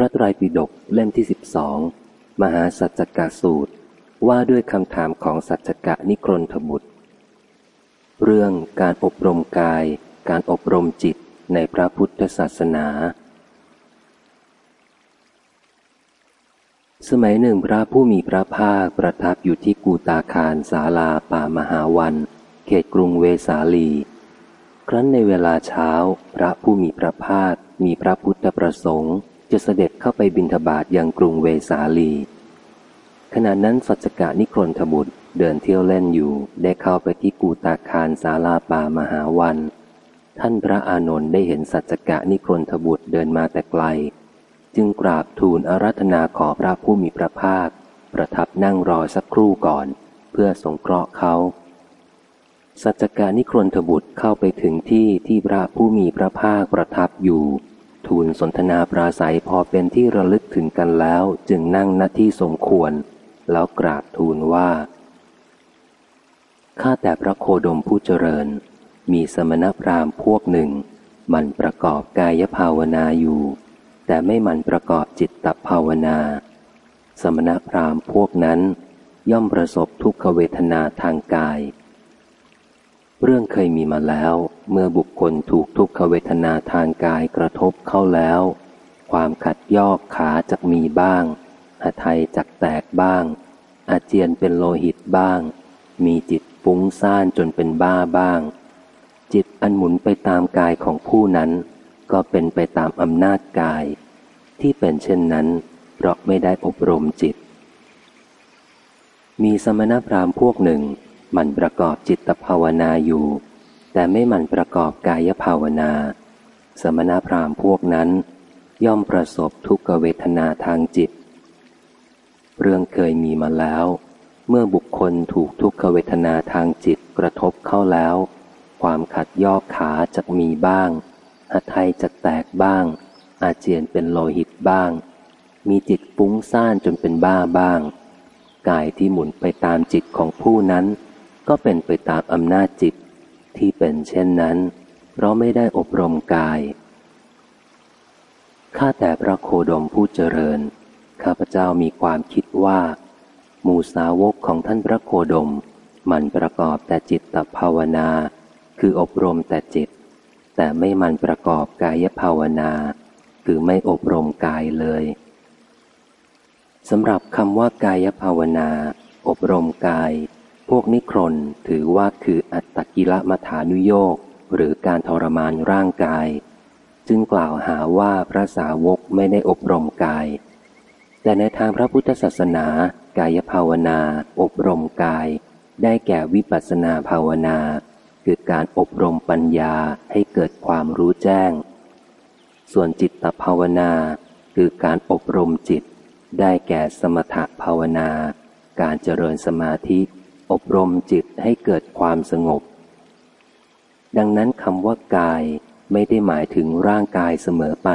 ระไตรปิฎกเล่มที่สิบสองมหาสัจจกสูตร ว่าด้วยคำถามของสัจจกะนิครนทบุตร เรื่องการอบรมกาย การอบรมจิตในพระพุทธศาสนา สมัยหนึ่งพระผู้มีพระภาคประทับอยู่ที่กูตาคารศาลาป่ามหาวัน เขตกรุงเวสาลี ครั้นในเวลาเช้า พระผู้มีพระภาคมีพระพุทธประสงค์ จะเสด็จเข้าไปบินทบาทยังกรุงเวสาลี ขณะนั้นสัจกะนิครนทบุตรเดินเที่ยวเล่นอยู่ได้เข้าไปที่กูตาคารศาลาป่ามหาวัน ท่านพระอานนท์ได้เห็นสัจกะนิครนทบุตรเดินมาแต่ไกล จึงกราบทูลอารัธนาขอพระผู้มีพระภาค ประทับนั่งรอสักครู่ก่อน เพื่อสงเคราะห์เขาสัจกะนิครนทบุตรเข้าไปถึงที่ที่พระผู้มีพระภาคประทับอยู่ ทูลสนทนาปราศัยพอเป็นที่ระลึกถึงกันแล้วจึงนั่งณที่สมควร แล้วกราบทูลว่า ข้าแต่พระโคดมผู้เจริญ มีสมณพราหมณ์พวกหนึ่ง มันประกอบกายภาวนาอยู่ แต่ไม่มันประกอบจิตตภาวนา สมณพราหมณ์พวกนั้น ย่อมประสบทุกขเวทนาทางกาย เรื่องเคยมีมาแล้ว เมื่อบุคคลถูกทุกขเวทนาทางกายกระทบเข้าแล้ว ความขัดยอกขาจักมีบ้างหาไทยจักแตกบ้าง อาเจียนเป็นโลหิตบ้าง มีจิตฟุ้งซ่านจนเป็นบ้าบ้าง จิตอันหมุนไปตามกายของผู้นั้น ก็เป็นไปตามอำนาจกาย ที่เป็นเช่นนั้น เพราะไม่ได้อบรมจิต มีสมณพราหมณ์พวกหนึ่ง มันประกอบจิตภาวนาอยู่ แต่ไม่หมั่นประกอบกายภาวนา สมณพราหมณ์พวกนั้น ย่อมประสบทุกขเวทนาทางจิต เรื่องเคยมีมาแล้ว เมื่อบุคคลถูกทุกขเวทนาทางจิตกระทบเข้าแล้ว ความขัดยอกขาจะมีบ้างหัตไทยจะแตกบ้าง อาเจียนเป็นโลหิตบ้าง มีจิตฟุ้งซ่านจนเป็นบ้าบ้าง กายที่หมุนไปตามจิตของผู้นั้น ก็เป็นไปตามอำนาจจิต ที่เป็นเช่นนั้น เพราะไม่ได้อบรมกาย ข้าแต่พระโคดมผู้เจริญ ข้าพเจ้ามีความคิดว่า หมู่สาวกของท่านพระโคดม มันประกอบแต่จิตตภาวนา คืออบรมแต่จิต แต่ไม่มันประกอบกายภาวนา คือไม่อบรมกายเลยสำหรับคำว่ากายภาวนา อบรมกาย พวกนิครนถือว่าคืออัตตกิลมัฐานุโยกหรือการทรมานร่างกาย จึงกล่าวหาว่าพระสาวกไม่ได้อบรมกาย แต่ในทางพระพุทธศาสนากายภาวนา อบรมกาย ได้แก่วิปัสนาภาวนา คือการอบรมปัญญาให้เกิดความรู้แจ้ง ส่วนจิตตภาวนา คือการอบรมจิต ได้แก่สมถภาวนา การเจริญสมาธิ อบรมจิตให้เกิดความสงบ ดังนั้นคำว่ากายไม่ได้หมายถึงร่างกายเสมอไป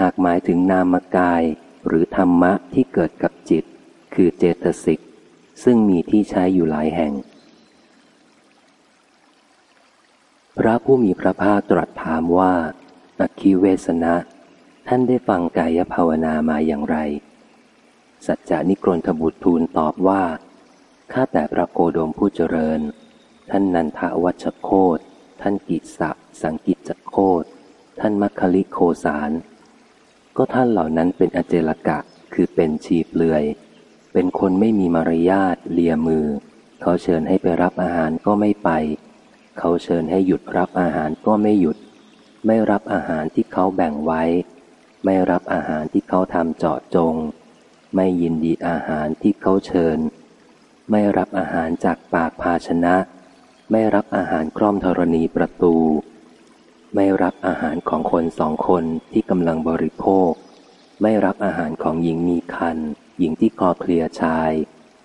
หากหมายถึงนามกาย หรือธรรมะที่เกิดกับจิต คือเจตสิก ซึ่งมีที่ใช้อยู่หลายแห่ง พระผู้มีพระภาคตรัสถามว่าอัคีเวสนะ ท่านได้ฟังกายภาวนามาอย่างไร สัจจานิกรณทบุตรทูลตอบว่า ข้าแต่พระโกดมผู้เจริญ ท่านนันทวัชโคตท่านกิสะสังกิจโคตท่านมัคคลิโคสาร ก็ท่านเหล่านั้นเป็นอเจลกะคือเป็นชีเปลือย เป็นคนไม่มีมารยาทเลียมือ เขาเชิญให้ไปรับอาหารก็ไม่ไป เขาเชิญให้หยุดรับอาหารก็ไม่หยุด ไม่รับอาหารที่เขาแบ่งไว้ ไม่รับอาหารที่เขาทำเจาะจง ไม่ยินดีอาหารที่เขาเชิญ ไม่รับอาหารจากปากภาชนะ ไม่รับอาหารคร่อมธรณีประตู ไม่รับอาหารของคนสองคนที่กำลังบริโภค ไม่รับอาหารของหญิงมีคัน หญิงที่คอเคลียชาย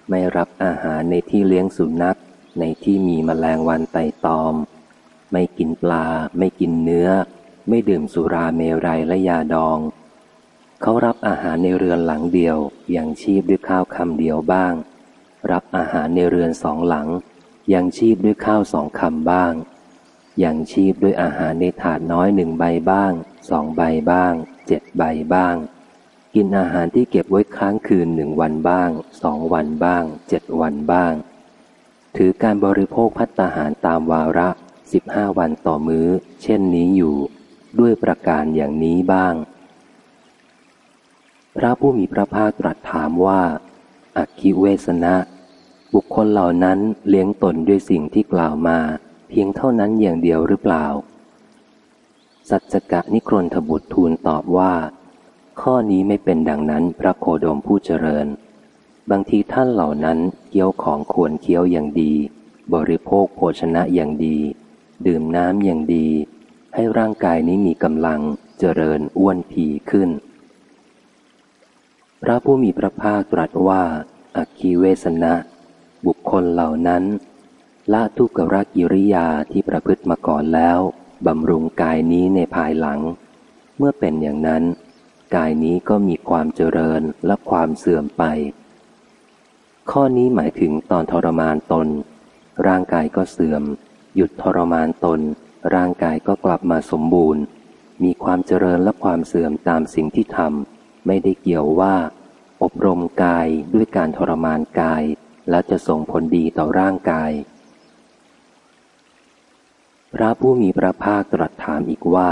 ไม่รับอาหารในที่เลี้ยงสุนัข ในที่มีมแมลงวันไต่ตอม ไม่กินปลา ไม่กินเนื้อ ไม่ดื่มสุราเมรัยและยาดองเขารับอาหารในเรือนหลังเดียวอย่างชีพด้วยข้าวคำเดียวบ้าง รับอาหารในเรือนสองหลัง ยังชีพด้วยข้าวสองคำบ้าง ยังชีพด้วยอาหารในถาดน้อยหนึ่งใบบ้างสองใบบ้างเจ็ดใบบ้าง กินอาหารที่เก็บไว้ค้างคืนหนึ่งวันบ้างสองวันบ้างเจ็ดวันบ้าง ถือการบริโภคพัตตาหารตามวาระสิบห้าวันต่อมื้อ เช่นนี้อยู่ ด้วยประการอย่างนี้บ้าง พระผู้มีพระภาคตรัสถามว่า อักคิเวสนะ บุคคลเหล่านั้นเลี้ยงตนด้วยสิ่งที่กล่าวมา เพียงเท่านั้นอย่างเดียวหรือเปล่า สัจจกะนิครนทบุตรทูลตอบว่า ข้อนี้ไม่เป็นดังนั้นพระโคดมผู้เจริญ บางทีท่านเหล่านั้นเคี้ยวของควรเคี้ยวอย่างดี บริโภคโภชนะอย่างดี ดื่มน้ำอย่างดี ให้ร่างกายนี้มีกำลังเจริญอ้วนผีขึ้น พระผู้มีพระภาคตรัสว่า อักคีเวสนะ บุคคลเหล่านั้น ละทุกขรกิริยาที่ประพฤติมาก่อนแล้ว บำรุงกายนี้ในภายหลัง เมื่อเป็นอย่างนั้น กายนี้ก็มีความเจริญและความเสื่อมไป ข้อนี้หมายถึงตอนทรมานตน ร่างกายก็เสื่อม หยุดทรมานตน ร่างกายก็กลับมาสมบูรณ์ มีความเจริญและความเสื่อมตามสิ่งที่ทำ ไม่ได้เกี่ยวว่า อบรมกายด้วยการทรมานกาย แล้วจะส่งผลดีต่อร่างกาย พระผู้มีพระภาคตรัสถามอีกว่า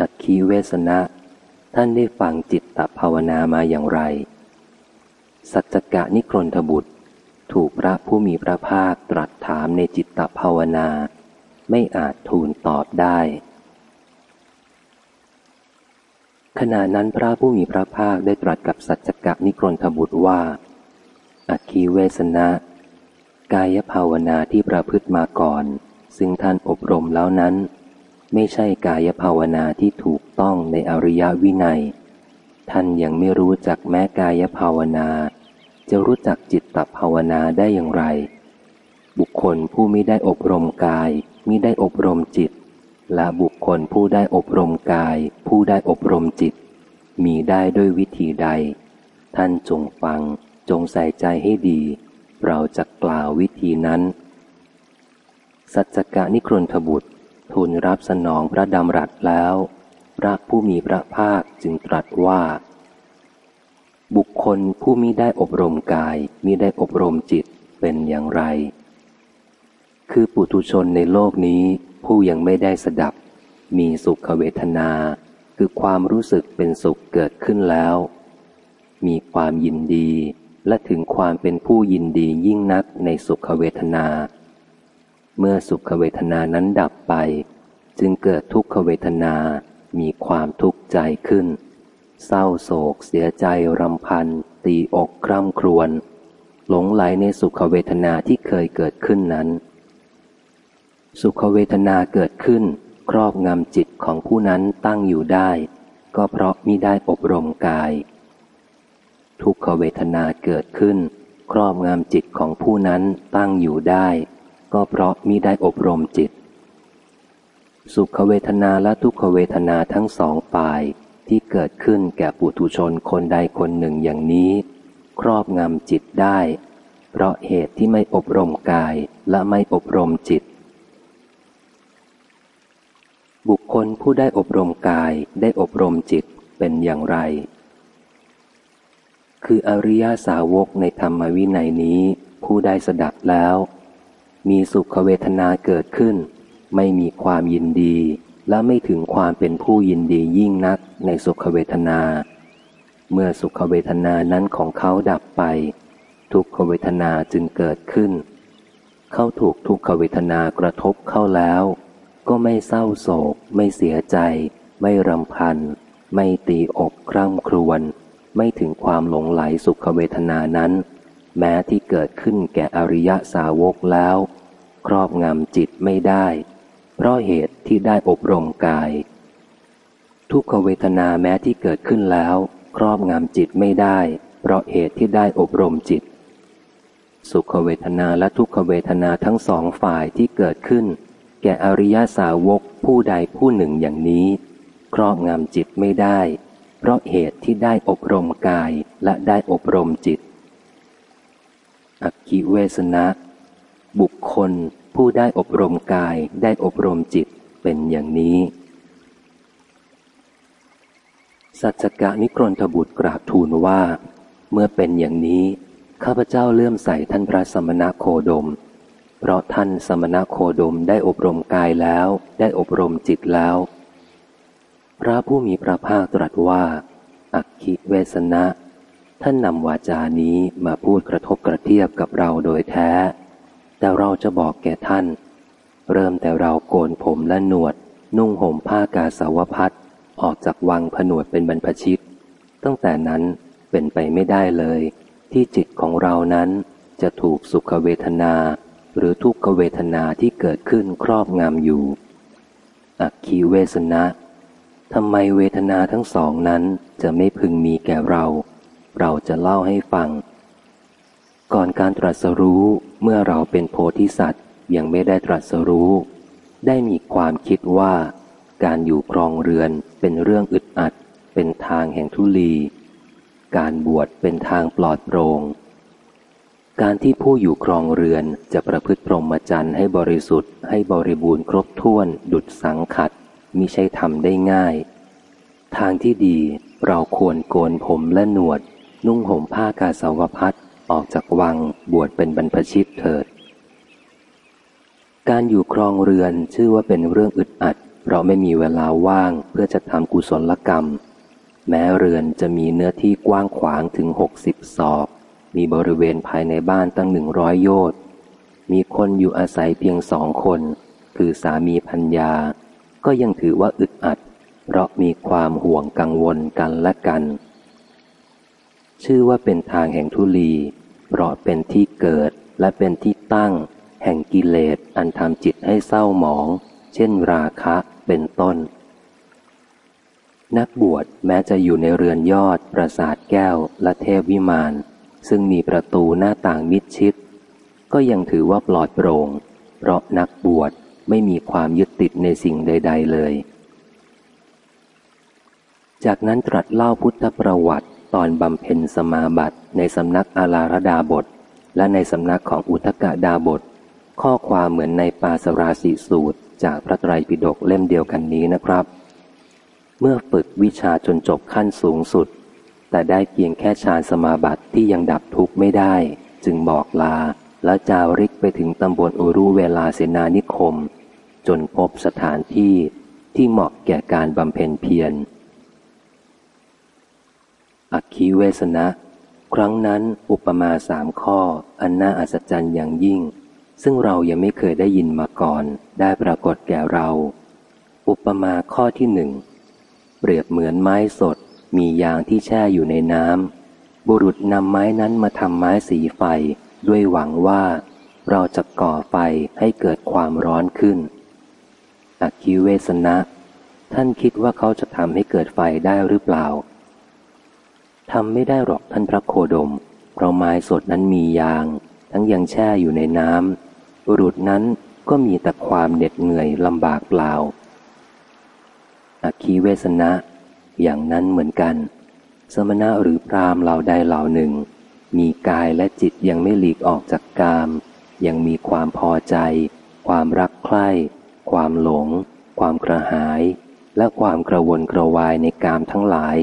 อัคคีเวสนะ ท่านได้ฟังจิตตภาวนามาอย่างไร สัจจกะนิครนทบุตร ถูกพระผู้มีพระภาคตรัสถามในจิตตภาวนา ไม่อาจทูลตอบได้ ขณะนั้นพระผู้มีพระภาคได้ตรัสกับสัจจกะนิครนทบุตรว่า อัคคีเวสนะ กายภาวนาที่ประพฤติมาก่อน ซึ่งท่านอบรมแล้วนั้น ไม่ใช่กายภาวนาที่ถูกต้องในอริยวินัย ท่านยังไม่รู้จักแม้กายภาวนา จะรู้จักจิตตภาวนาได้อย่างไร บุคคลผู้ไม่ได้อบรมกายมิได้อบรมจิต และบุคคลผู้ได้อบรมกาย ผู้ได้อบรมจิต มีได้ด้วยวิธีใด ท่านจงฟังจงใส่ใจให้ดี เราจะกล่าววิธีนั้น สัจจกะนิครนทบุตร ทูลรับสนองพระดำรัสแล้ว พระผู้มีพระภาคจึงตรัสว่า บุคคลผู้มิได้อบรมกายมิได้อบรมจิตเป็นอย่างไร คือปุถุชนในโลกนี้ ผู้ยังไม่ได้สดับ มีสุขเวทนา คือความรู้สึกเป็นสุขเกิดขึ้นแล้ว มีความยินดีและถึงความเป็นผู้ยินดียิ่งนักในสุขเวทนา เมื่อสุขเวทนานั้นดับไป จึงเกิดทุกขเวทนา มีความทุกข์ใจขึ้น เศร้าโศกเสียใจรำพัน ตีอกคร่ำครวญหลงไหลในสุขเวทนาที่เคยเกิดขึ้นนั้น สุขเวทนาเกิดขึ้น ครอบงำจิตของผู้นั้นตั้งอยู่ได้ ก็เพราะมิได้อบรมกาย ทุกขเวทนาเกิดขึ้น ครอบงำจิตของผู้นั้นตั้งอยู่ได้ ก็เพราะมิได้อบรมจิต สุขเวทนาและทุกขเวทนาทั้งสองฝ่ายที่เกิดขึ้นแก่ปุถุชนคนใดคนหนึ่งอย่างนี้ ครอบงำจิตได้ เพราะเหตุที่ไม่อบรมกายและไม่อบรมจิต บุคคลผู้ได้อบรมกายได้อบรมจิตเป็นอย่างไร คืออริยาสาวกในธรรมวินัยนี้ ผู้ได้สดับแล้ว มีสุขเวทนาเกิดขึ้น ไม่มีความยินดี และไม่ถึงความเป็นผู้ยินดียิ่งนักในสุขเวทนา เมื่อสุขเวทนานั้นของเขาดับไป ทุกขเวทนาจึงเกิดขึ้น เขาถูกทุกขเวทนากระทบเข้าแล้ว ก็ไม่เศร้าโศก ไม่เสียใจ ไม่รำพัน ไม่ตีอกคร่ำครวญไม่ถึงความหลงไหลสุขเวทนานั้น แม้ที่เกิดขึ้นแก่อริยสาวกแล้ว ครอบงำจิตไม่ได้ เพราะเหตุที่ได้อบรมกาย ทุกขเวทนาแม้ที่เกิดขึ้นแล้ว ครอบงำจิตไม่ได้ เพราะเหตุที่ได้อบรมจิต สุขเวทนาและทุกขเวทนาทั้งสองฝ่ายที่เกิดขึ้น แก่อริยาสาวกผู้ใดผู้หนึ่งอย่างนี้ครอบงำจิตไม่ได้ เพราะเหตุที่ได้อบรมกายและได้อบรมจิต อักขิเวสนะ บุคคลผู้ได้อบรมกายได้อบรมจิตเป็นอย่างนี้ สัจกะนิกรณฑบุตรกราบทูลว่า เมื่อเป็นอย่างนี้ ข้าพเจ้าเลื่อมใสท่านพระสมณโคดม เพราะท่านสมณโคดมได้อบรมกายแล้ว ได้อบรมจิตแล้ว พระผู้มีพระภาคตรัสว่า อักขิเวสนะ ท่านนำวาจานี้มาพูดกระทบกระเทียบกับเราโดยแท้ แต่เราจะบอกแก่ท่าน เริ่มแต่เราโกนผมและหนวด นุ่งห่มผ้ากาสาวพัดออกจากวังผนวดเป็นบรรพชิต ตั้งแต่นั้นเป็นไปไม่ได้เลย ที่จิตของเรานั้นจะถูกสุขเวทนา หรือทุกขเวทนาที่เกิดขึ้นครอบงำอยู่ อักขีเวสนะทำไมเวทนาทั้งสองนั้นจะไม่พึงมีแก่เรา เราจะเล่าให้ฟัง ก่อนการตรัสรู้เมื่อเราเป็นโพธิสัตว์ยังไม่ได้ตรัสรู้ ได้มีความคิดว่า การอยู่ครองเรือนเป็นเรื่องอึดอัด เป็นทางแห่งทุลี การบวชเป็นทางปลอดโปรง่ง การที่ผู้อยู่ครองเรือนจะประพฤติพรหมจรรย์ให้บริสุทธิ์ให้บริบูรณ์ครบถ้วน ดุดสังขัดมิใช่ทำได้ง่าย ทางที่ดีเราควรโกนผมและหนวด นุ่งห่มผ้ากาสาวพัดออกจากวังบวชเป็นบรรพชิตเถิด การอยู่ครองเรือนชื่อว่าเป็นเรื่องอึดอัด เพราะไม่มีเวลาว่างเพื่อจะทำกุศลกรรม แม้เรือนจะมีเนื้อที่กว้างขวางถึงหกสิบศอก มีบริเวณภายในบ้านตั้งหนึ่งร้อยโยชน์มีคนอยู่อาศัยเพียงสองคน คือสามีพัญญา ก็ยังถือว่าอึดอัด เพราะมีความห่วงกังวลกันและกัน ชื่อว่าเป็นทางแห่งทุลี เพราะเป็นที่เกิดและเป็นที่ตั้ง แห่งกิเลสอันทำจิตให้เศร้าหมอง เช่นราคะเป็นต้น นักบวชแม้จะอยู่ในเรือนยอด ปราสาทแก้วและเทพวิมาน ซึ่งมีประตูหน้าต่างมิดชิด ก็ยังถือว่าปลอดโปร่ง เพราะนักบวชไม่มีความยึดติดในสิ่งใด ๆ เลย จากนั้นตรัสเล่าพุทธประวัติตอนบำเพ็ญสมาบัติในสำนักอาลารดาบท และในสำนักของอุทกดาบท ข้อความเหมือนในปาสราสีสูตร จากพระไตรปิฎกเล่มเดียวกันนี้นะครับ เมื่อฝึกวิชาจนจบขั้นสูงสุด แต่ได้เพียงแค่ฌานสมาบัติที่ยังดับทุกข์ไม่ได้ จึงบอกลาและจาริกไปถึงตำบลอุรุเวลาเสนานิคม จนพบสถานที่ที่เหมาะแก่การบำเพ็ญเพียรอักคีเวสนะ ครั้งนั้นอุปมาสามข้อ อันน่าอัศจรรย์อย่างยิ่ง ซึ่งเรายังไม่เคยได้ยินมาก่อน ได้ปรากฏแก่เรา อุปมาข้อที่หนึ่ง เปรียบเหมือนไม้สด มียางที่แช่อยู่ในน้ำบุรุษนำไม้นั้นมาทำไม้สีไฟ ด้วยหวังว่า เราจะก่อไฟให้เกิดความร้อนขึ้น อคิเวสนะ ท่านคิดว่าเขาจะทำให้เกิดไฟได้หรือเปล่าทำไม่ได้หรอกท่านพระโคดม เพราะไม้สดนั้นมียาง ทั้งยังแช่อยู่ในน้ำบุรุษนั้นก็มีแต่ความเหน็ดเหนื่อยลำบากเปล่า อคีเวสนะ อย่างนั้นเหมือนกัน สมณะหรือพรามเหล่าใดเหล่าหนึ่ง มีกายและจิตยังไม่หลีกออกจากกาม ยังมีความพอใจ ความรักใคร่ ความหลง ความกระหาย และความกระวนกระวายในกามทั้งหลาย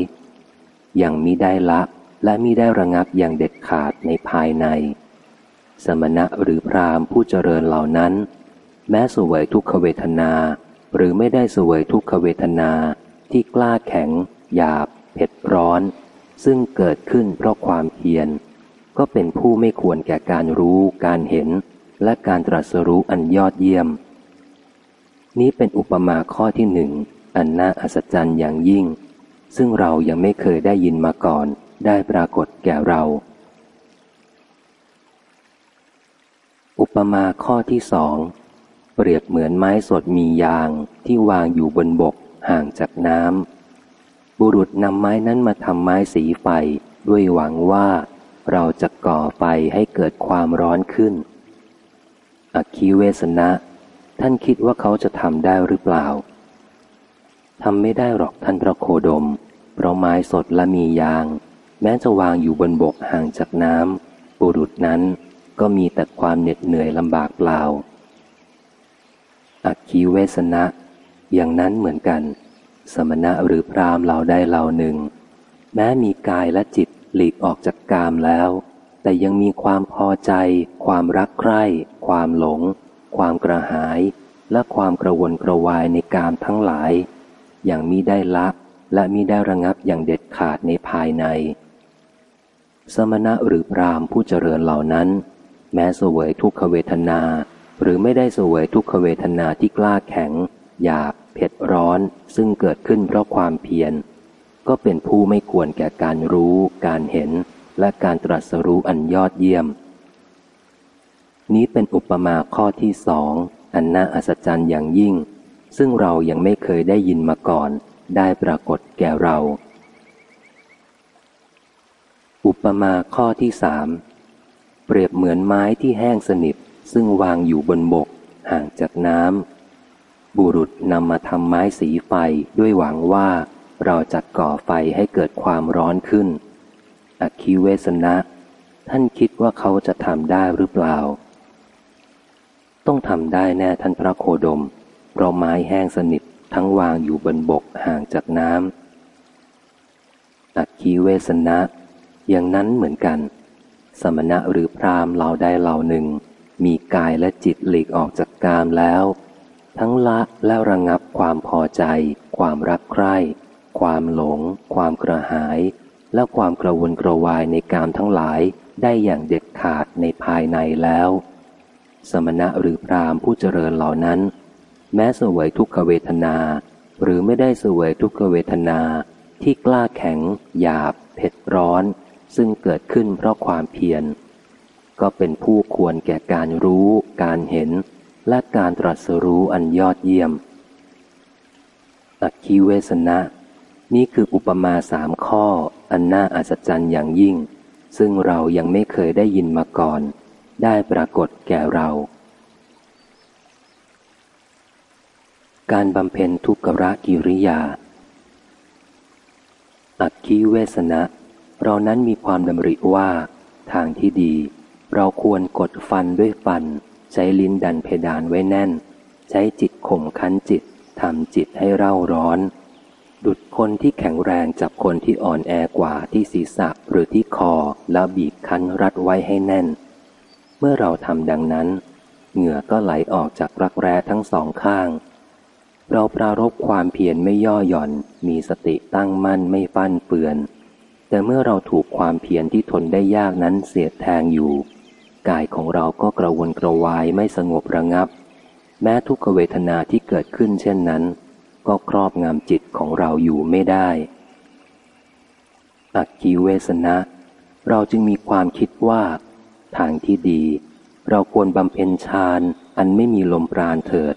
ยังมิได้ละและมิได้ระงับอย่างเด็ดขาดในภายใน สมณะหรือพรามผู้เจริญเหล่านั้น แม้สวยทุกขเวทนา หรือไม่ได้สวยทุกขเวทนา ที่กล้าแข็ง หยาบ เผ็ดร้อน ซึ่งเกิดขึ้นเพราะความเพียร ก็เป็นผู้ไม่ควรแก่การรู้ การเห็น และการตรัสรู้อันยอดเยี่ยม นี้เป็นอุปมาข้อที่หนึ่งอันน่าอัศจรรย์อย่างยิ่ง ซึ่งเรายังไม่เคยได้ยินมาก่อน ได้ปรากฏแก่เรา อุปมาข้อที่สองเปรียบเหมือนไม้สดมียางที่วางอยู่บนบก ห่างจากน้ำบุรุษนำไม้นั้นมาทำไม้สีไฟด้วยหวังว่าเราจะก่อไฟให้เกิดความร้อนขึ้น อคิเวสนะ ท่านคิดว่าเขาจะทำได้หรือเปล่าทำไม่ได้หรอกท่านพระโคดม เพราะไม้สดและมียาง แม้จะวางอยู่บนบกห่างจากน้ำบุรุษนั้นก็มีแต่ความเหน็ดเหนื่อยลำบากเปล่าอักคีเวสนะ อย่างนั้นเหมือนกัน สมณะหรือพรามเราได้เหล่าหนึ่ง แม้มีกายและจิตหลีกออกจากกามแล้ว แต่ยังมีความพอใจ ความรักใคร่ ความหลง ความกระหาย และความกระวนกระวายในกามทั้งหลาย อย่างมิได้ละและมิได้ระงับอย่างเด็ดขาดในภายใน สมณะหรือพรามผู้เจริญเหล่านั้น แม้เสวยทุกขเวทนา หรือไม่ได้เสวยทุกขเวทนาที่กล้าแข็ง หยาบ เผ็ดร้อน ซึ่งเกิดขึ้นเพราะความเพียร ก็เป็นผู้ไม่ควรแก่การรู้ การเห็น และการตรัสรู้อันยอดเยี่ยม นี้เป็นอุปมาข้อที่สองอันน่าอัศจรรย์อย่างยิ่ง ซึ่งเรายังไม่เคยได้ยินมาก่อน ได้ปรากฏแก่เรา อุปมาข้อที่สามเปรียบเหมือนไม้ที่แห้งสนิทซึ่งวางอยู่บนบก ห่างจากน้ำ บุรุษนำมาทำไม้สีไฟด้วยหวังว่าเราจัดก่อไฟให้เกิดความร้อนขึ้น อคิเวสนะ ท่านคิดว่าเขาจะทำได้หรือเปล่า ต้องทำได้แน่ท่านพระโคดม เพราะไม้แห้งสนิททั้งวางอยู่บนบกห่างจากน้ำอคิเวสนะ อย่างนั้นเหมือนกัน สมณะหรือพรามเราได้เหล่าหนึ่ง มีกายและจิตหลีกออกจากกามแล้ว ทั้งละและระงับความพอใจ ความรักใคร่ ความหลง ความกระหาย และความกระวนกระวายในกามทั้งหลายได้อย่างเด็ดขาดในภายในแล้ว สมณะหรือพรามผู้เจริญเหล่านั้น แม้สวยทุกขเวทนา หรือไม่ได้สวยทุกขเวทนาที่กล้าแข็ง หยาบ เผ็ดร้อน ซึ่งเกิดขึ้นเพราะความเพียร ก็เป็นผู้ควรแก่การรู้ การเห็น และการตรัสรู้อันยอดเยี่ยมอักคีเวสนะ นี่คืออุปมาสามข้ออันน่าอัศจรรย์อย่างยิ่ง ซึ่งเรายังไม่เคยได้ยินมาก่อน ได้ปรากฏแก่เรา การบำเพ็ญทุกขะกิริยา อักคีเวสนะ เรานั้นมีความดำริว่า ทางที่ดี เราควรกดฟันด้วยฟัน ใช้ลิ้นดันเพดานไว้แน่น ใช้จิตข่มคั้นจิตทำจิตให้เร่าร้อน ดุดคนที่แข็งแรงจับคนที่อ่อนแอกว่าที่ศีรษะหรือที่คอแล้วบีบคั้นรัดไว้ให้แน่น เมื่อเราทำดังนั้น เหงื่อก็ไหลออกจากรักแร้ทั้งสองข้าง เราปรารบความเพียรไม่ย่อหย่อน มีสติตั้งมั่นไม่ฟั่นเฟือน แต่เมื่อเราถูกความเพียรที่ทนได้ยากนั้นเสียดแทงอยู่ กายของเราก็กระวนกระวายไม่สงบระงับ แม้ทุกขเวทนาที่เกิดขึ้นเช่นนั้น ก็ครอบงำจิตของเราอยู่ไม่ได้ อักกีเวสนะ เราจึงมีความคิดว่า ทางที่ดี เราควรบำเพ็ญฌานอันไม่มีลมปราณเถิด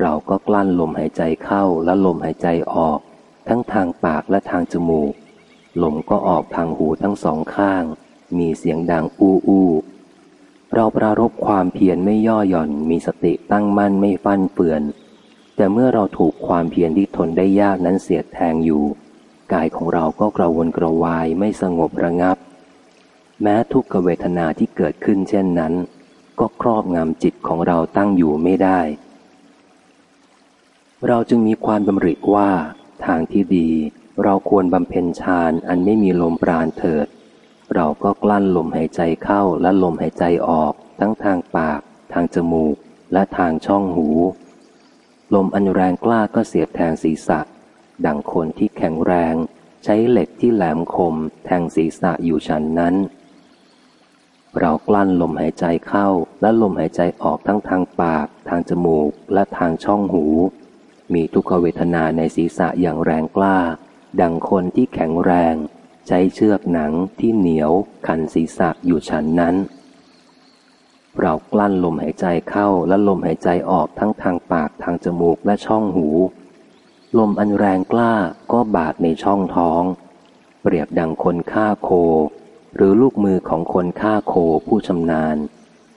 เราก็กลั้นลมหายใจเข้าและลมหายใจออก ทั้งทางปากและทางจมูก ลมก็ออกทางหูทั้งสองข้าง มีเสียงดังอู้อู้ เราปรารบความเพียรไม่ย่อหย่อนมีสติตั้งมั่นไม่ฟั่นเฟือน แต่เมื่อเราถูกความเพียรที่ทนได้ยากนั้นเสียดแทงอยู่ กายของเราก็กระวนกระวายไม่สงบระงับ แม้ทุกขเวทนาที่เกิดขึ้นเช่นนั้น ก็ครอบงำจิตของเราตั้งอยู่ไม่ได้ เราจึงมีความดำริว่า ทางที่ดีเราควรบำเพ็ญฌานอันไม่มีลมปราณเถิด เราก็กลั้นลมหายใจเข้าและลมหายใจออก ทั้งทางปาก ทางจมูก และทางช่องหู ลมอันแรงกล้าก็เสียบแทงศีรษะ ดังคนที่แข็งแรง ใช้เหล็กที่แหลมคม แทงศีรษะอยู่ฉันนั้น เรากลั้นลมหายใจเข้าและลมหายใจออกทั้งทางปาก ทางจมูก และทางช่องหู มีทุกขเวทนาในศีรษะอย่างแรงกล้า ดังคนที่แข็งแรง ใช้เชือกหนังที่เหนียวขันศีรษะอยู่ฉันนั้น เรากลั้นลมหายใจเข้าและลมหายใจออกทั้งทางปากทางจมูกและช่องหู ลมอันแรงกล้าก็บาดในช่องท้อง เปรียบดังคนฆ่าโค หรือลูกมือของคนฆ่าโคผู้ชำนาญ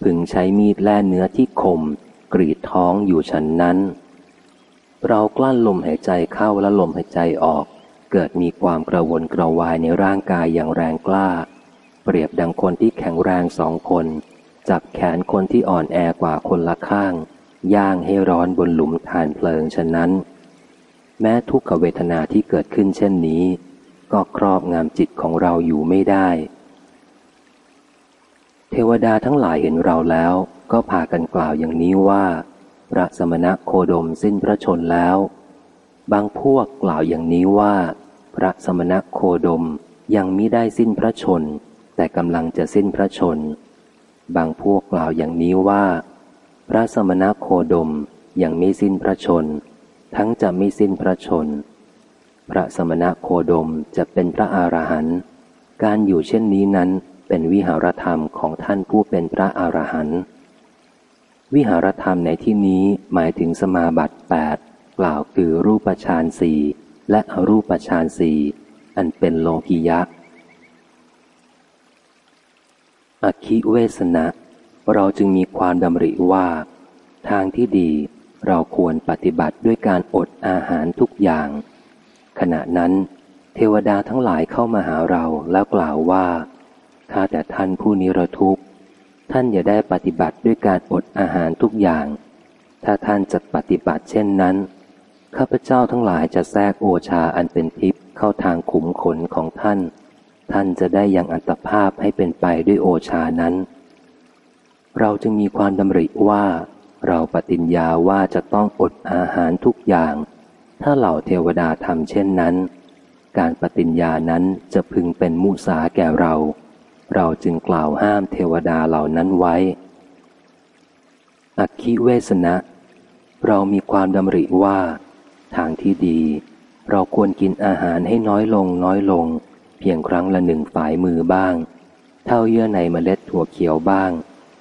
พึงใช้มีดแล่เนื้อที่คม กรีดท้องอยู่ฉันนั้น เรากลั้นลมหายใจเข้าและลมหายใจออก เกิดมีความกระวนกระวายในร่างกายอย่างแรงกล้า เปรียบดังคนที่แข็งแรงสองคน จับแขนคนที่อ่อนแอกว่าคนละข้าง ย่างให้ร้อนบนหลุมฐานเพลิงฉะนั้น แม้ทุกขเวทนาที่เกิดขึ้นเช่นนี้ ก็ครอบงำจิตของเราอยู่ไม่ได้ เทวดาทั้งหลายเห็นเราแล้วก็พากันกล่าวอย่างนี้ว่า พระสมณะโคดมสิ้นพระชนแล้ว บางพวกกล่าวอย่างนี้ว่า พระสมณะโคดมยังมิได้สิ้นพระชน แต่กำลังจะสิ้นพระชน บางพวกกล่าวอย่างนี้ว่า พระสมณะโคดมยังไม่สิ้นพระชน ทั้งจะไม่สิ้นพระชน พระสมณะโคดมจะเป็นพระอรหันต์การอยู่เช่นนี้นั้นเป็นวิหารธรรมของท่านผู้เป็นพระอรหันต์วิหารธรรมในที่นี้หมายถึงสมาบัติแปดกล่าวคือรูปฌานสี่ และอรูปฌานสี่อันเป็นโลกิยะ อคิเวสนะ เราจึงมีความดำริว่า ทางที่ดีเราควรปฏิบัติด้วยการอดอาหารทุกอย่าง ขณะนั้น เทวดาทั้งหลายเข้ามาหาเราแล้วกล่าวว่า ข้าแต่ท่านผู้นิรทุกข์ ท่านอย่าได้ปฏิบัติด้วยการอดอาหารทุกอย่าง ถ้าท่านจะปฏิบัติเช่นนั้น ข้าพเจ้าทั้งหลายจะแทรกโอชาอันเป็นทิพย์เข้าทางขุมขนของท่าน ท่านจะได้ยังอัตภาพให้เป็นไปด้วยโอชานั้น เราจึงมีความดำริว่า เราปฏิญญาว่าจะต้องอดอาหารทุกอย่าง ถ้าเหล่าเทวดาทำเช่นนั้น การปฏิญญานั้นจะพึงเป็นมุสาแก่เรา เราจึงกล่าวห้ามเทวดาเหล่านั้นไว้อคิเวสนะ เรามีความดำริว่า ทางที่ดี เราควรกินอาหารให้น้อยลงน้อยลง เพียงครั้งละหนึ่งฝ่ายมือบ้าง เท่าเยื่อในเมล็ดถั่วเขียวบ้าง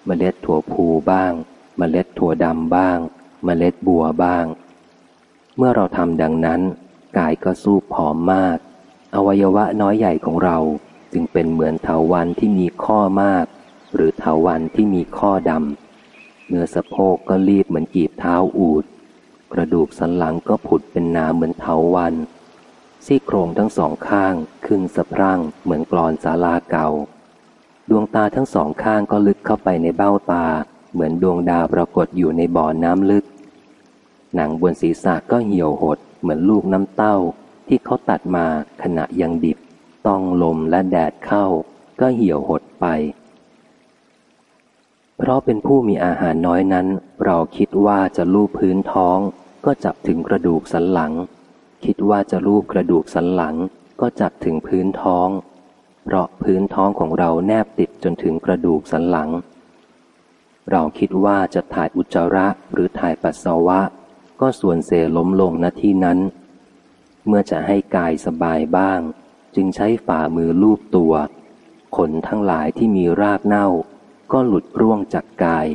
เมล็ดถั่วพูบ้าง เมล็ดถั่วดำบ้าง เมล็ดบัวบ้าง เมื่อเราทำดังนั้น กายก็สู้ผอมมาก อวัยวะน้อยใหญ่ของเราจึงเป็นเหมือนเถาวันที่มีข้อมาก หรือเถาวันที่มีข้อดำเนื้อสะโพกก็รีบเหมือนกีบเท้าอูด กระดูกสันหลังก็ผุดเป็นนาเหมือนเถาวัน ซี่โครงทั้งสองข้างขึ้นสะพรั่งเหมือนกรอนศาลาเก่า ดวงตาทั้งสองข้างก็ลึกเข้าไปในเบ้าตา เหมือนดวงดาวปรากฏอยู่ในบ่อน้ำลึก หนังบนศีรษะก็เหี่ยวหดเหมือนลูกน้ำเต้าที่เขาตัดมาขณะยังดิบ ต้องลมและแดดเข้า ก็เหี่ยวหดไป เพราะเป็นผู้มีอาหารน้อยนั้น เราคิดว่าจะลูบพื้นท้อง ก็จับถึงกระดูกสันหลัง คิดว่าจะลูบกระดูกสันหลัง ก็จับถึงพื้นท้อง เพราะพื้นท้องของเราแนบติดจนถึงกระดูกสันหลัง เราคิดว่าจะถ่ายอุจจาระหรือถ่ายปัสสาวะ ก็ส่วนเซล้มลงณที่นั้น เมื่อจะให้กายสบายบ้าง จึงใช้ฝ่ามือลูบตัว ขนทั้งหลายที่มีรากเน่า ก็หลุดร่วงจากกาย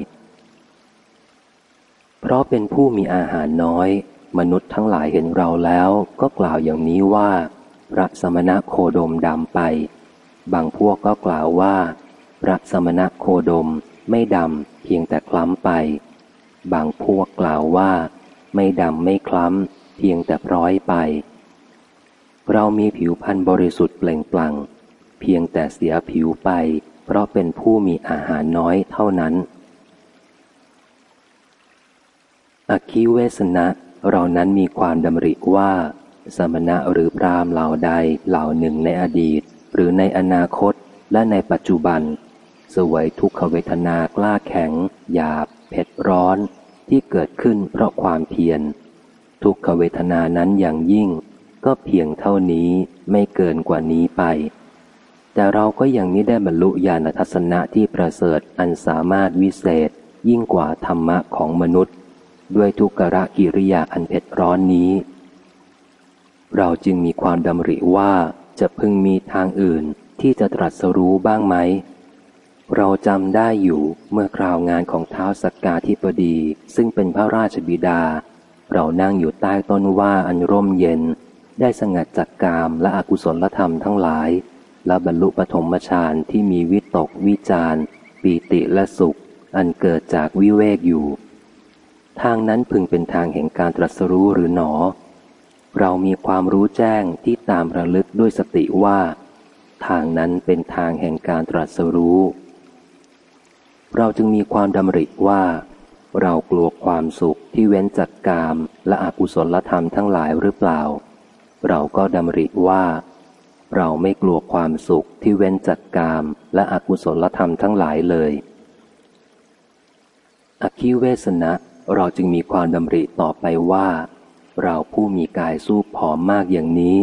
เพราะเป็นผู้มีอาหารน้อย มนุษย์ทั้งหลายเห็นเราแล้วก็กล่าวอย่างนี้ว่า พระสมณะโคดมดำไป บางพวกก็กล่าวว่า พระสมณะโคดมไม่ดำเพียงแต่คล้ำไป บางพวกกล่าวว่า ไม่ดำไม่คล้ำเพียงแต่พร้อยไป เรามีผิวพรรณบริสุทธิ์เปล่งปลั่ง เพียงแต่เสียผิวไป เพราะเป็นผู้มีอาหารน้อยเท่านั้น อคิเวสนะเรานั้นมีความดำริว่า สมณะหรือพรามเหล่าใดเหล่าหนึ่งในอดีต หรือในอนาคตและในปัจจุบัน สวยทุกขเวทนากล้าแข็ง หยาบ เผ็ดร้อนที่เกิดขึ้นเพราะความเพียร ทุกขเวทนานั้นอย่างยิ่ง ก็เพียงเท่านี้ไม่เกินกว่านี้ไป แต่เราก็ยังไม่ได้บรรลุญาณทัศนะที่ประเสริฐอันสามารถวิเศษ ยิ่งกว่าธรรมะของมนุษย์ ด้วยทุกขะกิริยาอันเผ็ดร้อนนี้ เราจึงมีความดำริว่าจะพึงมีทางอื่นที่จะตรัสรู้บ้างไหม เราจำได้อยู่เมื่อคราวงานของเท้าสักกาธิปดี ซึ่งเป็นพระราชบิดา เรานั่งอยู่ใต้ต้นว่าอันร่มเย็น ได้สงัดจากกามและอกุศลธรรมทั้งหลาย และบรรลุปฐมฌานที่มีวิตกวิจารปีติและสุข อันเกิดจากวิเวกอยู่ ทางนั้นพึงเป็นทางแห่งการตรัสรู้หรือหนอ เรามีความรู้แจ้งที่ตามระลึกด้วยสติว่า ทางนั้นเป็นทางแห่งการตรัสรู้ เราจึงมีความดำริว่า เรากลัวความสุขที่เว้นจากกามและอกุศลธรรมทั้งหลายหรือเปล่า เราก็ดำริว่า เราไม่กลัวความสุขที่เว้นจากกามและอกุศลธรรมทั้งหลายเลย อคิเวสนะ เราจึงมีความดำริต่อไปว่า เราผู้มีกายสู้ผอมมากอย่างนี้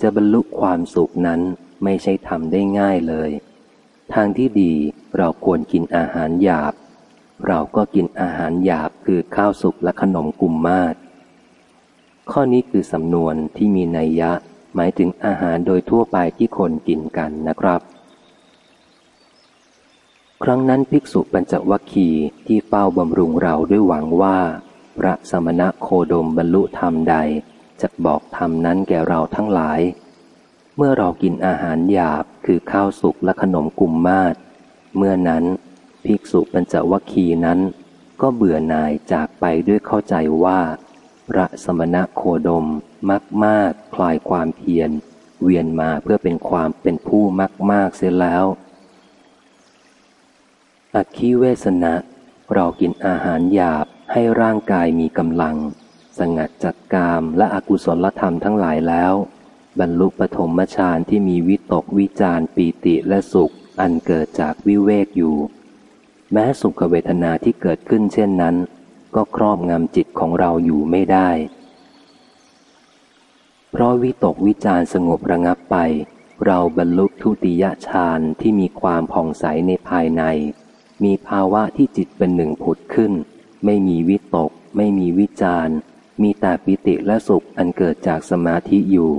จะบรรลุความสุขนั้นไม่ใช่ทำได้ง่ายเลย ทางที่ดีเราควรกินอาหารหยาบ เราก็กินอาหารหยาบคือข้าวสุกและขนมกุมมาศข้อนี้คือสำนวนที่มีนัยยะ หมายถึงอาหารโดยทั่วไปที่คนกินกันนะครับ ครั้งนั้นภิกษุปัญจวัคคีที่เฝ้าบำรุงเราด้วยหวังว่า พระสมณะโคดมบรรลุธรรมใดจะบอกธรรมนั้นแก่เราทั้งหลาย เมื่อเรากินอาหารหยาบคือข้าวสุกและขนมกุมมาศเมื่อนั้นภิกษุปัญจวัคคีนั้น ก็เบื่อหน่ายจากไปด้วยเข้าใจว่า พระสมณะโคดม มักมากคลายความเพียร เวียนมาเพื่อเป็นความเป็นผู้มักมากเสียแล้วอคิเวสนะ เรากินอาหารหยาบให้ร่างกายมีกำลัง สงัดจากกามและอกุศลธรรมทั้งหลายแล้ว บรรลุปฐมฌานที่มีวิตกวิจารปีติและสุข อันเกิดจากวิเวกอยู่ แม้สุขเวทนาที่เกิดขึ้นเช่นนั้น ก็ครอบงำจิตของเราอยู่ไม่ได้ เพราะวิตกวิจารสงบระงับไป เราบรรลุทุติยฌานที่มีความผ่องใสในภายใน มีภาวะที่จิตเป็นหนึ่งผุดขึ้น ไม่มีวิตก ไม่มีวิจารมีแต่ปิติและสุขอันเกิดจากสมาธิอยู่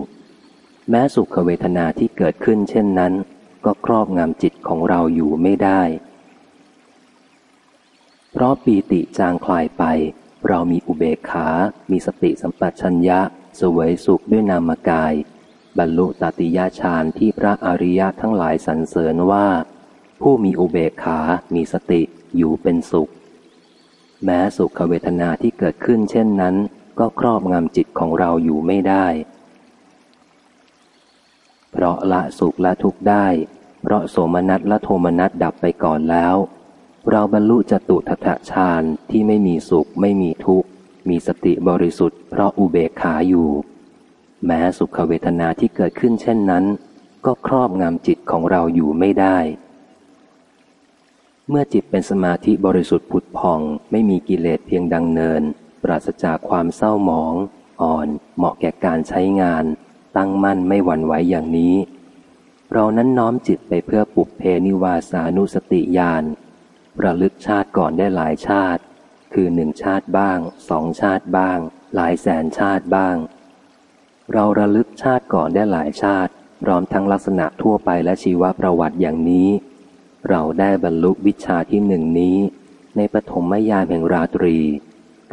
แม้สุขเวทนาที่เกิดขึ้นเช่นนั้น ก็ครอบงำจิตของเราอยู่ไม่ได้ เพราะปีติจางคลายไป เรามีอุเบกขา มีสติสัมปชัญญะ สวยสุขด้วยนามกาย บรรลุตติยาฌานที่พระอริยะทั้งหลายสรรเสริญว่า ผู้มีอุเบกขา มีสติอยู่เป็นสุข แม้สุขเวทนาที่เกิดขึ้นเช่นนั้น ก็ครอบงำจิตของเราอยู่ไม่ได้ เพราะละสุขละทุกข์ได้ เพราะโสมนัสและโทมนัสดับไปก่อนแล้ว เราบรรลุจตุทัตฌานที่ไม่มีสุขไม่มีทุกข์ มีสติบริสุทธิ์เพราะอุเบกขาอยู่ แม้สุขเวทนาที่เกิดขึ้นเช่นนั้น ก็ครอบงำจิตของเราอยู่ไม่ได้ เมื่อจิตเป็นสมาธิบริสุทธิ์ผุดพองไม่มีกิเลสเพียงดังเนิน ปราศจากความเศร้าหมอง อ่อน เหมาะแก่การใช้งาน ตั้งมั่นไม่หวั่นไหวอย่างนี้ เรานั้นน้อมจิตไปเพื่อปุบเพนิวาสานุสติญาณระลึกชาติก่อนได้หลายชาติ คือหนึ่งชาติบ้างสองชาติบ้าง หลายแสนชาติบ้าง เราระลึกชาติก่อนได้หลายชาติพร้อมทั้งลักษณะทั่วไปและชีวประวัติอย่างนี้ เราได้บรรลุวิชาที่หนึ่งนี้ ในปฐมยามแห่งราตรี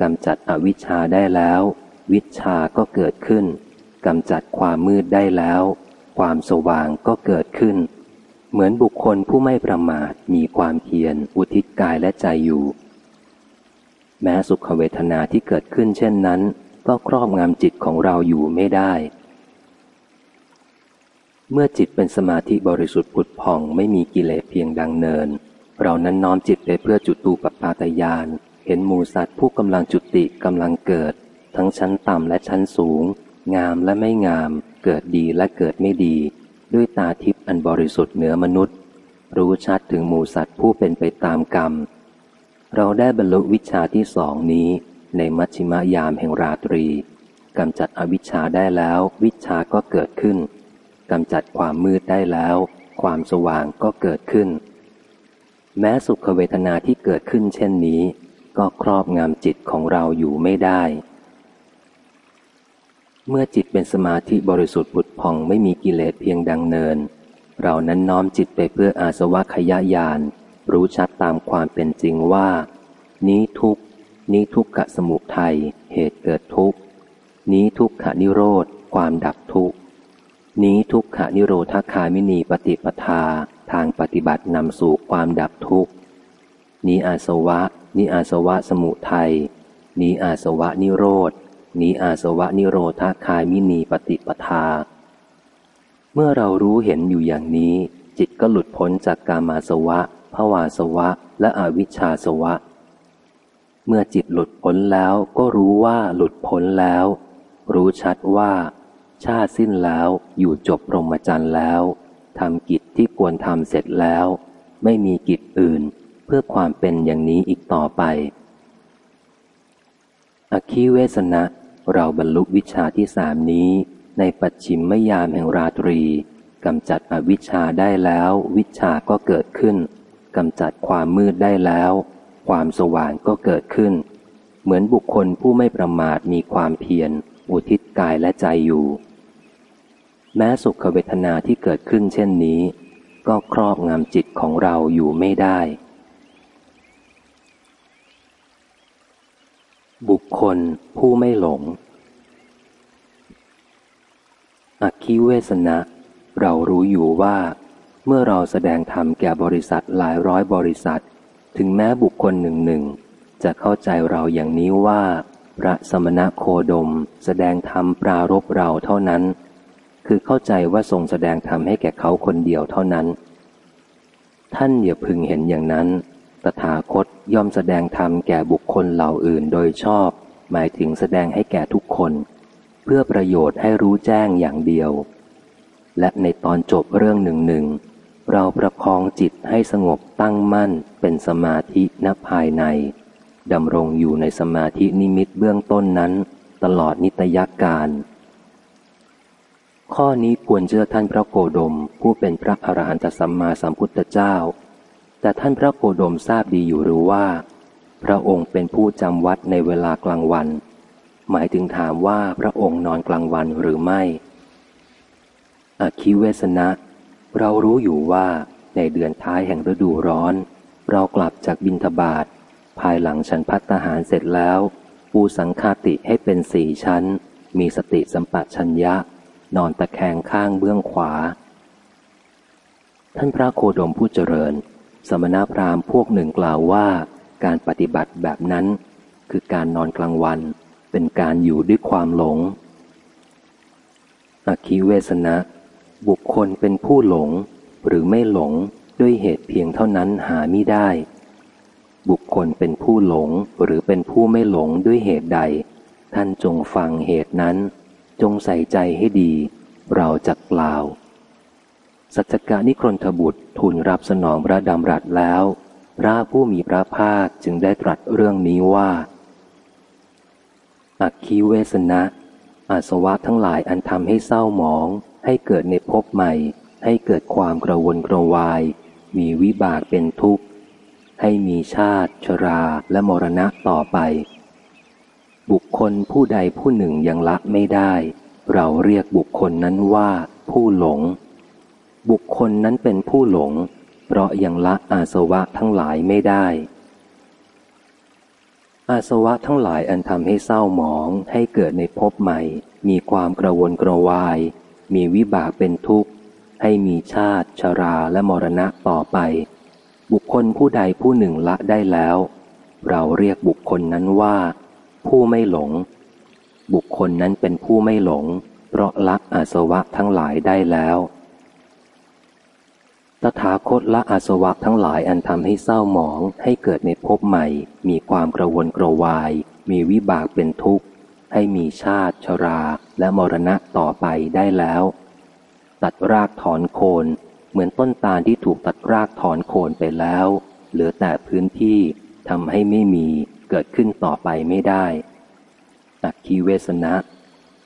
กำจัดอวิชชาได้แล้ว วิชาก็เกิดขึ้นกำจัดความมืดได้แล้ว ความสว่างก็เกิดขึ้น เหมือนบุคคลผู้ไม่ประมาทมีความเพียรอุทิศกายและใจอยู่ แม้สุขเวทนาที่เกิดขึ้นเช่นนั้น ก็ครอบงำจิตของเราอยู่ไม่ได้ เมื่อจิตเป็นสมาธิบริสุทธิ์ผุดผ่องไม่มีกิเลสเพียงดังเนิน เรานั้นน้อมจิตไปเพื่อจุดตูปปาตยาน เห็นมูสัตว์ผู้กำลังจุติกำลังเกิด ทั้งชั้นต่ำและชั้นสูง งามและไม่งาม เกิดดีและเกิดไม่ดี ด้วยตาทิพย์อันบริสุทธิ์เหนือมนุษย์ รู้ชัดถึงหมูสัตว์ผู้เป็นไปตามกรรม เราได้บรรลุวิชาที่สองนี้ ในมัชชิมยามแห่งราตรีกำจัดอวิชชาได้แล้ว วิชาก็เกิดขึ้นกำจัดความมืดได้แล้ว ความสว่างก็เกิดขึ้น แม้สุขเวทนาที่เกิดขึ้นเช่นนี้ ก็ครอบงำจิตของเราอยู่ไม่ได้ เมื่อจิตเป็นสมาธิบริสุทธิ์ผุดผ่องไม่มีกิเลสเพียงดังเนิน เรานั้นน้อมจิตไปเพื่ออาสวะขยายาน รู้ชัดตามความเป็นจริงว่า นี้ทุกนี้ทุกขสมุทัยเหตุเกิดทุกนี้ทุกขนิโรธ ความดับทุกนี้ทุกขนิโรธาคามินีปฏิปทาทางปฏิบัตินำสู่ความดับทุกนี้อาสวะ นี้อาสวะสมุทัยนี้อาสวะนิโรธ นี้อาสวะนิโรธาคามินีปฏิปทา เมื่อเรารู้เห็นอยู่อย่างนี้ จิตก็หลุดพ้นจากกามาสวะ ภวาสวะ และอวิชชาสวะ เมื่อจิตหลุดพ้นแล้วก็รู้ว่าหลุดพ้นแล้ว รู้ชัดว่า ชาติสิ้นแล้วอยู่จบพรหมจรรย์แล้วทำกิจที่ควรทำเสร็จแล้ว ไม่มีกิจอื่นเพื่อความเป็นอย่างนี้อีกต่อไป อคีเวสนะ เราบรรลุวิชาที่สามนี้ ในปัจฉิมมยามแห่งราตรีกำจัดอวิชชาได้แล้ววิชาก็เกิดขึ้น กำจัดความมืดได้แล้ว ความสว่างก็เกิดขึ้น เหมือนบุคคลผู้ไม่ประมาทมีความเพียร อุทิศกายและใจอยู่ แม้สุขเวทนาที่เกิดขึ้นเช่นนี้ ก็ครอบงำจิตของเราอยู่ไม่ได้ บุคคลผู้ไม่หลงอคิเวสนะ เรารู้อยู่ว่า เมื่อเราแสดงธรรมแก่บริษัทหลายร้อยบริษัท ถึงแม้บุคคลหนึ่งหนึ่งจะเข้าใจเราอย่างนี้ว่า พระสมณะโคดม แสดงธรรมปรารบเราเท่านั้น คือเข้าใจว่าทรงแสดงธรรมให้แก่เขาคนเดียวเท่านั้น ท่านอย่าพึงเห็นอย่างนั้น ตถาคตย่อมแสดงธรรมแก่บุคคลเหล่าอื่นโดยชอบ หมายถึงแสดงให้แก่ทุกคน เพื่อประโยชน์ให้รู้แจ้งอย่างเดียว และในตอนจบเรื่องหนึ่งหนึ่ง เราประคองจิตให้สงบตั้งมั่นเป็นสมาธิณภายในดำรงอยู่ในสมาธินิมิตเบื้องต้นนั้น ตลอดนิตยการ ข้อนี้ควรเชื่อท่านพระโกดมผู้เป็นพระอรหันตสัมมาสัมพุทธเจ้า แต่ท่านพระโกดมทราบดีอยู่หรือว่า พระองค์เป็นผู้จำวัดในเวลากลางวัน หมายถึงถามว่าพระองค์นอนกลางวันหรือไม่ อคิเวสนะ เรารู้อยู่ว่าในเดือนท้ายแห่งฤดูร้อน เรากลับจากบินทบาทภายหลังฉันพัฒหารเสร็จแล้วปูสังคาติให้เป็นสี่ชั้น มีสติสัมปชัญญะ นอนตะแคงข้างเบื้องขวา ท่านพระโคดมผู้เจริญ สมณพราหมณ์พวกหนึ่งกล่าวว่า การปฏิบัติแบบนั้น คือการนอนกลางวัน เป็นการอยู่ด้วยความหลงอคิเวสนะ บุคคลเป็นผู้หลง หรือไม่หลงด้วยเหตุเพียงเท่านั้นหาไม่ได้ บุคคลเป็นผู้หลงหรือเป็นผู้ไม่หลงด้วยเหตุใด ท่านจงฟังเหตุนั้น จงใส่ใจให้ดี เราจะกล่าว สัจกานิครนทบุตรทูลรับสนองพระดำรัสแล้ว พระผู้มีพระภาคจึงได้ตรัสเรื่องนี้ว่า อักคีเวสนะอาสวะทั้งหลายอันทำให้เศร้าหมอง ให้เกิดในภพใหม่ ให้เกิดความกระวนกระวาย มีวิบากเป็นทุกข์ ให้มีชาติ ชราและมรณะต่อไป บุคคลผู้ใดผู้หนึ่งยังละไม่ได้ เราเรียกบุคคลนั้นว่า ผู้หลง บุคคลนั้นเป็นผู้หลง เพราะยังละอาสวะทั้งหลายไม่ได้อาสวะทั้งหลายอันทำให้เศร้าหมองให้เกิดในภพใหม่ มีความกระวนกระวาย มีวิบากเป็นทุกข์ ให้มีชาติชราและมรณะต่อไป บุคคลผู้ใดผู้หนึ่งละได้แล้ว เราเรียกบุคคลนั้นว่า ผู้ไม่หลง บุคคลนั้นเป็นผู้ไม่หลง เพราะละอาสวะทั้งหลายได้แล้วตถาคตละอาสวะทั้งหลายอันทำให้เศร้าหมองให้เกิดในภพใหม่ มีความกระวนกระวาย มีวิบากเป็นทุกข์ ให้มีชาติชราและมรณะต่อไปได้แล้ว ตัดรากถอนโคนเหมือนต้นตาลที่ถูกตัดรากถอนโคนไปแล้ว เหลือแต่พื้นที่ทำให้ไม่มีเกิดขึ้นต่อไปไม่ได้ตัดคีเวสนะ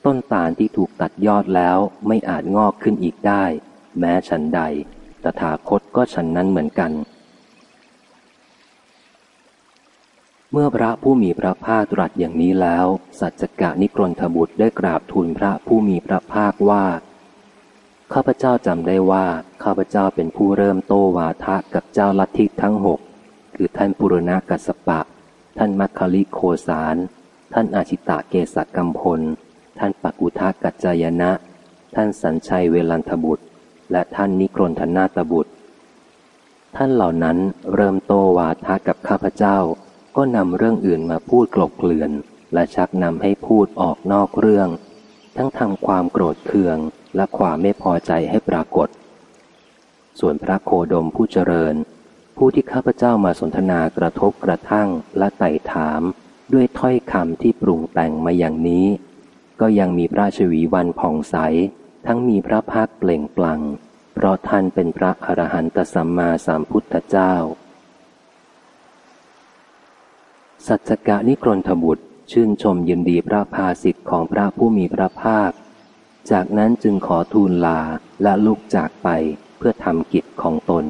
ต้นตาลที่ถูกตัดยอดแล้วไม่อาจงอกขึ้นอีกได้ แม้ฉันใด ตถาคตก็ฉันนั้นเหมือนกัน เมื่อพระผู้มีพระภาคตรัสอย่างนี้แล้ว สัจจกะนิกรนทบุตรได้กราบทูลพระผู้มีพระภาคว่า ข้าพเจ้าจำได้ว่า ข้าพเจ้าเป็นผู้เริ่มโตวาทะกับเจ้าลัทธิทั้งหกคือท่านปุรณกัสปะ ท่านมัคคลิโคสาร ท่านอาชิตะเกศกัมพล ท่านปักุทากัจจายนะ ท่านสัญชัยเวลันทบุตร และท่านนิกรนธนาตบุตร ท่านเหล่านั้นเริ่มโตวาทะกับข้าพเจ้า ก็นำเรื่องอื่นมาพูดกลบเกลื่อน และชักนำให้พูดออกนอกเรื่อง ทั้งทำความโกรธเคืองและความไม่พอใจให้ปรากฏ ส่วนพระโคดมผู้เจริญ ผู้ที่ข้าพเจ้ามาสนทนากระทบกระทั่งและไต่ถาม ด้วยถ้อยคำที่ปรุงแต่งมาอย่างนี้ ก็ยังมีพระชวีวันผ่องใส ทั้งมีพระพักเปล่งปลัง่งเพราะท่านเป็นพระอรหันตสัมมาสัมพุทธเจ้า สัจจกะนิกรณฑบุตร ชื่นชมยินดีพระภาสิทธิ์ของพระผู้มีพระภาค จากนั้นจึงขอทูลลาและลุกจากไปเพื่อทำกิจของตน